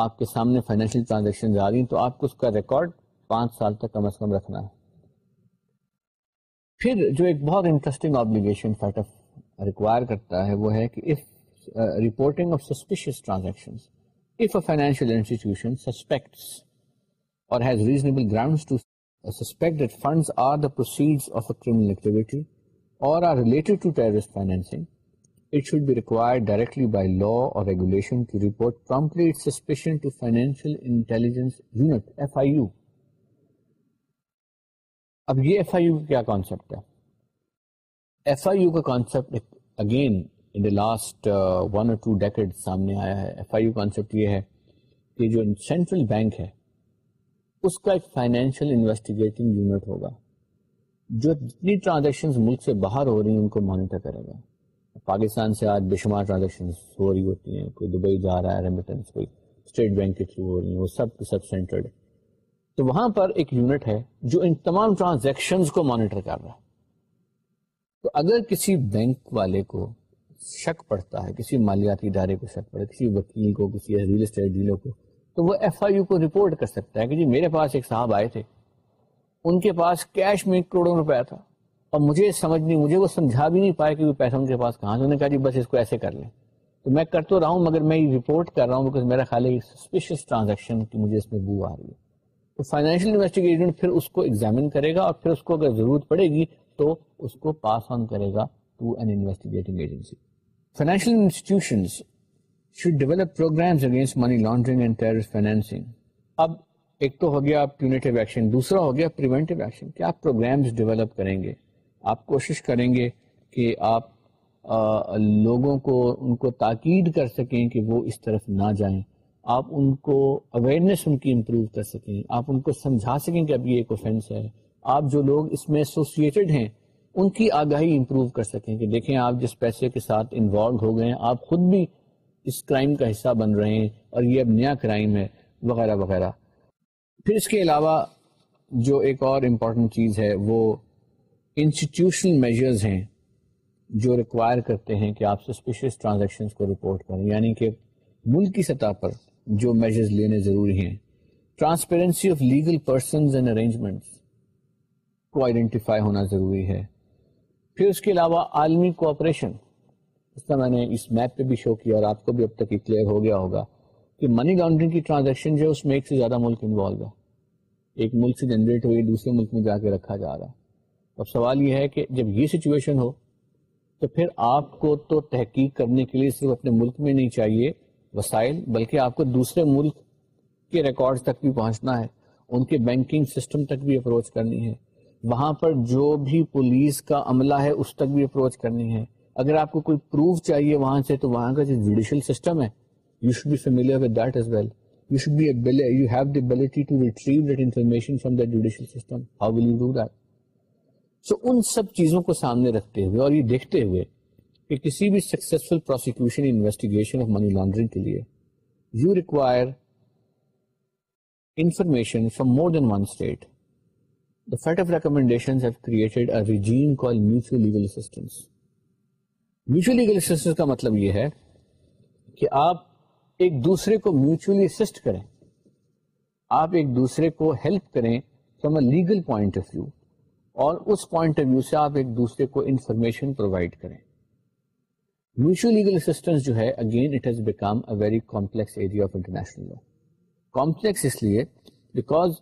آپ کے سامنے فائنینشیل ٹرانزیکشن آ رہی ہیں تو آپ کو اس کا ریکارڈ پانچ سال تک کم از کم رکھنا ہے پھر جو ایک بہت interesting obligation fat of require کرتا ہے وہ ہے کہ if reporting of suspicious transaction if a financial institution suspects اب یہ ایف آئی یو کیا کانسیپٹ کانسیپٹ ہے ایف آئی یو کا again in the last one اور ٹو سامنے آیا ہے ایف آئی یو کانسیپٹ یہ ہے کہ جو سینٹرل بینک ہے اس کا ایک فائنینشیل انویسٹیگیٹنگ یونٹ ہوگا جو جتنی ٹرانزیکشن ملک سے باہر ہو رہی ہیں ان کو مانیٹر کرے گا پاکستان سے آج بے شمار ٹرانزیکشن ہو رہی ہوتی ہیں کوئی دبئی جا رہا ہے ریمیٹنس کوئی اسٹیٹ بینک کے تھرو ہو رہی ہیں وہ سب سب سینٹرڈ تو وہاں پر ایک یونٹ ہے جو ان تمام ٹرانزیکشن کو مانیٹر کر رہا ہے تو اگر کسی بینک والے کو شک پڑتا ہے کسی مالیاتی ادارے کو شک پڑتا ہے کسی وکیل کو کسی ریئل اسٹیٹ ڈیلر کو تو وہ ایف آئی یو کو رپورٹ کر سکتا ہے کہ جی میرے پاس ایک صاحب آئے تھے ان کے پاس کیش میں کروڑوں روپیہ تھا اور مجھے سمجھ نہیں مجھے وہ سمجھا بھی نہیں پائے کہ وہ پیسہ ان کے پاس کہاں انہوں نے کہا جی بس اس کو ایسے کر لیں تو میں کر تو رہا ہوں مگر میں یہ رپورٹ کر رہا ہوں بکاز میرا خیال ہے سسپیشیس ٹرانزیکشن کی مجھے اس میں بو آ رہی ہے تو فائنینشیل انویسٹیگیشن پھر اس کو ایگزامن کرے گا اور پھر اس کو اگر ضرورت پڑے گی تو اس کو پاس آن کرے گا to an investigating agency financial institutions should develop programs against money laundering and terrorist financing. اب ایک تو ہو گیا آپ پیونیٹیو ایکشن دوسرا ہو گیا پریونٹیو ایکشن کہ آپ پروگرامز ڈیولپ کریں گے آپ کوشش کریں گے کہ آپ آ, لوگوں کو ان کو تاکید کر سکیں کہ وہ اس طرف نہ جائیں آپ ان کو اویئرنیس ان کی امپروو کر سکیں آپ ان کو سمجھا سکیں کہ اب یہ ایک اوفینس ہے آپ جو لوگ اس میں ایسوسیٹیڈ ہیں ان کی آگاہی امپروو کر سکیں کہ دیکھیں آپ جس پیسے کے ساتھ انوالو ہو گئے ہیں آپ خود بھی اس کرائم کا حصہ بن رہے ہیں اور یہ اب نیا کرائم ہے وغیرہ وغیرہ پھر اس کے علاوہ جو ایک اور امپورٹنٹ چیز ہے وہ انسٹیٹیوشنل میجرز ہیں جو ریکوائر کرتے ہیں کہ آپ سسپیشیس ٹرانزیکشنز کو رپورٹ کریں یعنی کہ ملک کی سطح پر جو میجرز لینے ضروری ہیں transparency of legal persons and arrangements کو آئیڈینٹیفائی ہونا ضروری ہے پھر اس کے علاوہ عالمی کوآپریشن میں نے اس میپ پہ بھی شو کیا اور آپ کو بھی اب تک یہ کلیئر ہو گیا ہوگا کہ منی لانڈرنگ کی ٹرانزیکشن جو ہے اس میں ایک سے زیادہ ملک انوالو ہے ایک ملک سے جنریٹ ہوئی دوسرے ملک میں جا کے رکھا جا رہا ہے اب سوال یہ ہے کہ جب یہ سچویشن ہو تو پھر آپ کو تو تحقیق کرنے کے لیے صرف اپنے ملک میں نہیں چاہیے وسائل بلکہ آپ کو دوسرے ملک کے ریکارڈ تک بھی پہنچنا ہے ان کے بینکنگ سسٹم تک بھی اپروچ کرنی ہے وہاں پر جو بھی پولیس کا عملہ ہے اس تک بھی اپروچ کرنی ہے اگر آپ کو کوئی پروف چاہیے وہاں سے تو وہاں کا جو جوڈیشل سسٹم ہے you should be familiar with that as well you should be you have the ability to retrieve that information from that judicial system how will you do that so ان سب چیزوں کو سامنے رکھتے ہوئے اور یہ دیکھتے ہوئے کہ کسی بھی successful prosecution investigation of money laundering کے لیے you require information from more than one state the fat of recommendation region call mutual legal assistance mutually legal assistance کا مطلب یہ ہے کہ آپ ایک دوسرے کو اسسٹ کریں آپ ایک دوسرے کو ہیلپ کریں from a legal point point of of view view اور اس سے آپ ایک دوسرے کو انفارمیشن پرووائڈ کریں میوچل لیگل اسسٹنس جو ہے again it has become a very complex area of international law complex اس لیے بیکاز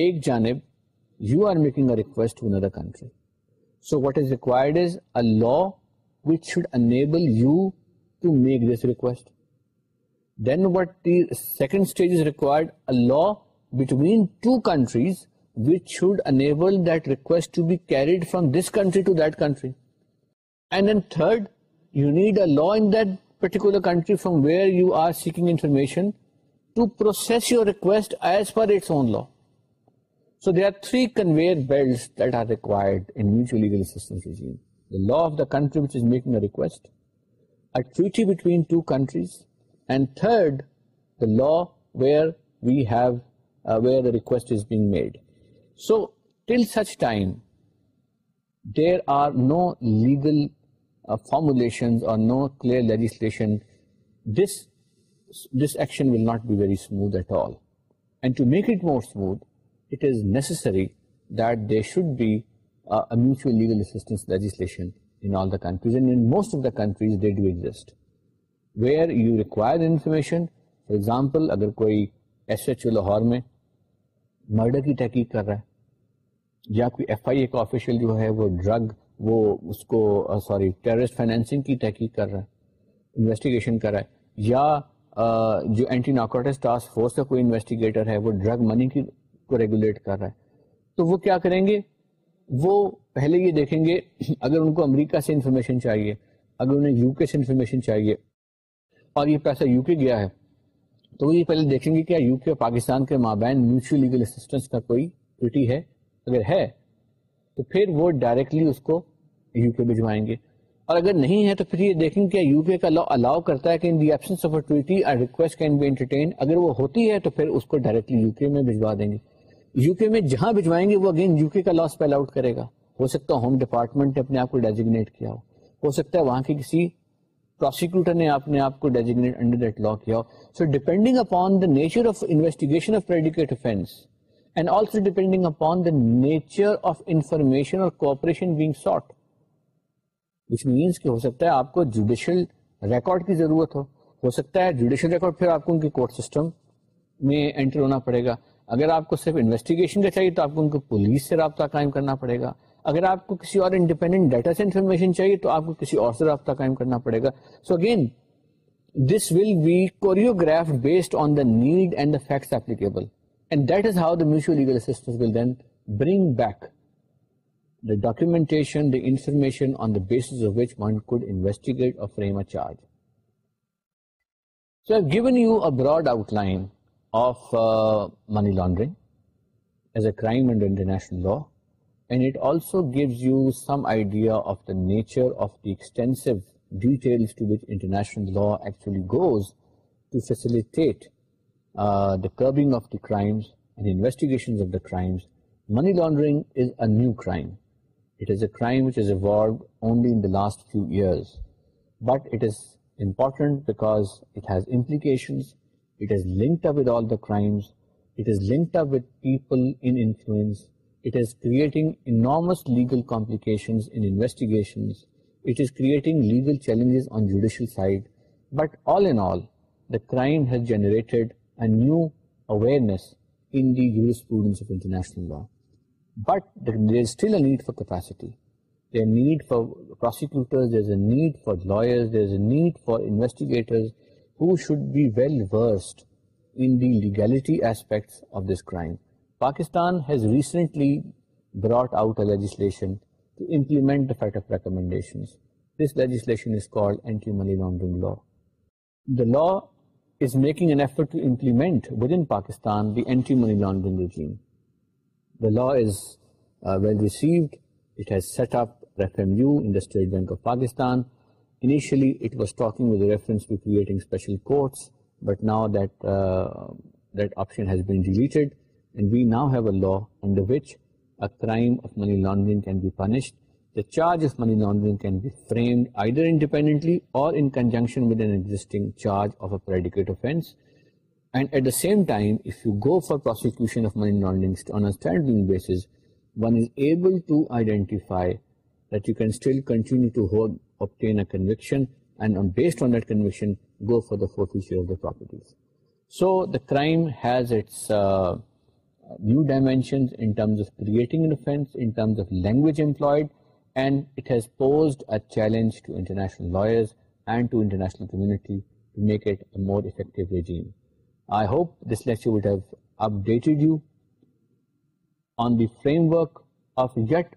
ایک جانب you are making a request to another country so what is required is a law law been ٹوٹریزل third you need a law in particular country from where you are seeking to process your request as per its own law so they are three conveyor the law of the country which is making a request, a treaty between two countries, and third, the law where we have uh, where the request is being made. So till such time there are no legal uh, formulations or no clear legislation, this action will not be very smooth at all. And to make it more smooth, it is necessary that there should be uh, a mutual legal assistance legislation in all the countries and in most of the countries they do exist where you require the information for example agar koi SHO Lahore mein murder ki tahqeeq kar raha hai ya koi FIA ka official jo hai wo drug وہ اس کو sorry terrorist financing کی تحقیق کر رہا ہے investigation کر رہا ہے یا uh, جو اینٹی ناکوٹس ٹاسک فورس کا کوئی انویسٹیگیٹر ہے وہ ڈرگ منی کی کو ریگولیٹ کر رہا ہے تو وہ کیا کریں گے وہ پہلے یہ دیکھیں گے اگر ان کو امریکہ سے انفارمیشن چاہیے اگر انہیں یو کے سے انفارمیشن چاہیے اور یہ پیسہ یو کے گیا ہے تو یہ پہلے دیکھیں گے کیا یو کے اور پاکستان کے مابین میوچل لیگل اسسٹینس کا کوئی ٹوٹی ہے اگر ہے تو پھر وہ ڈائریکٹلی اس کو یو کے بھجوائیں گے اور اگر نہیں ہے تو پھر یہ دیکھیں گے کیا یو کے کا لا الاؤ کرتا ہے کہ in the absence of a request can be entertain اگر وہ ہوتی ہے تو پھر اس کو ڈائریکٹلی یو کے میں بھجوا دیں گے یو کے میں جہاں بھجوائیں گے وہ اگین یو کے کا لاس پیل آؤٹ کرے گا ہو سکتا ہے ہوم ڈپارٹمنٹ نے اپنے آپ کو ڈیزیگنیٹ کیا ہو ہو سکتا ہے وہاں کے کسی پروسیکیوٹر نے اپنے آپ کو ڈیزیگنیٹ انڈر دیٹ لا کیا ہو so depending upon the nature of investigation of predicate offence and also depending upon the nature of information or cooperation being sought which means کہ ہو سکتا ہے آپ کو جوڈیشل ریکارڈ کی ضرورت ہو ہو سکتا ہے جوڈیشل ریکارڈ پھر آپ کو ان کے کورٹ سسٹم میں انٹر ہونا پڑے گا اگر آپ کو صرف انویسٹیگیشن کا چاہیے تو آپ کو ان کو پولیس سے رابطہ قائم کرنا پڑے گا اگر آپ کو کسی اور انڈیپینڈنٹ ڈیٹا سے انفارمیشن چاہیے تو آپ کو کسی اور سے رابطہ قائم کرنا پڑے گا so again this will be choreograph based on the need and the facts applicable and that is how the mutual legal assistance will then bring back the documentation the information on the basis of which one could investigate or frame a charge so given you a broad out line of uh, money laundering as a crime under international law, and it also gives you some idea of the nature of the extensive details to which international law actually goes to facilitate uh, the curbing of the crimes and investigations of the crimes. Money laundering is a new crime. It is a crime which has evolved only in the last few years, but it is important because it has implications it is linked up ولائمز it is linked up with پیپلوئنس creating enormous legal complications it is creating legal challenges on judicial side but all and all the crime has generated a new awareness law but still a need for prosecutors lawyers a need for instigators should be well in legal money laundering law the law is making to implement in Pakistan the anti money laundering the law well received set اپنک of Pakistan انش was talk but now دیٹنٹرنگ can be punished charge of money laundering can be framed آئیپینڈنٹلیٹینس and at the same time for پروسی laundering basis one is ایبلٹیفائی continue framework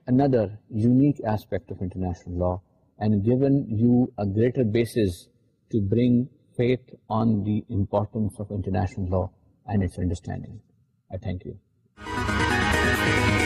another aspect of international law and given you a greater basis to bring faith on the importance of international law and its understanding. I thank you.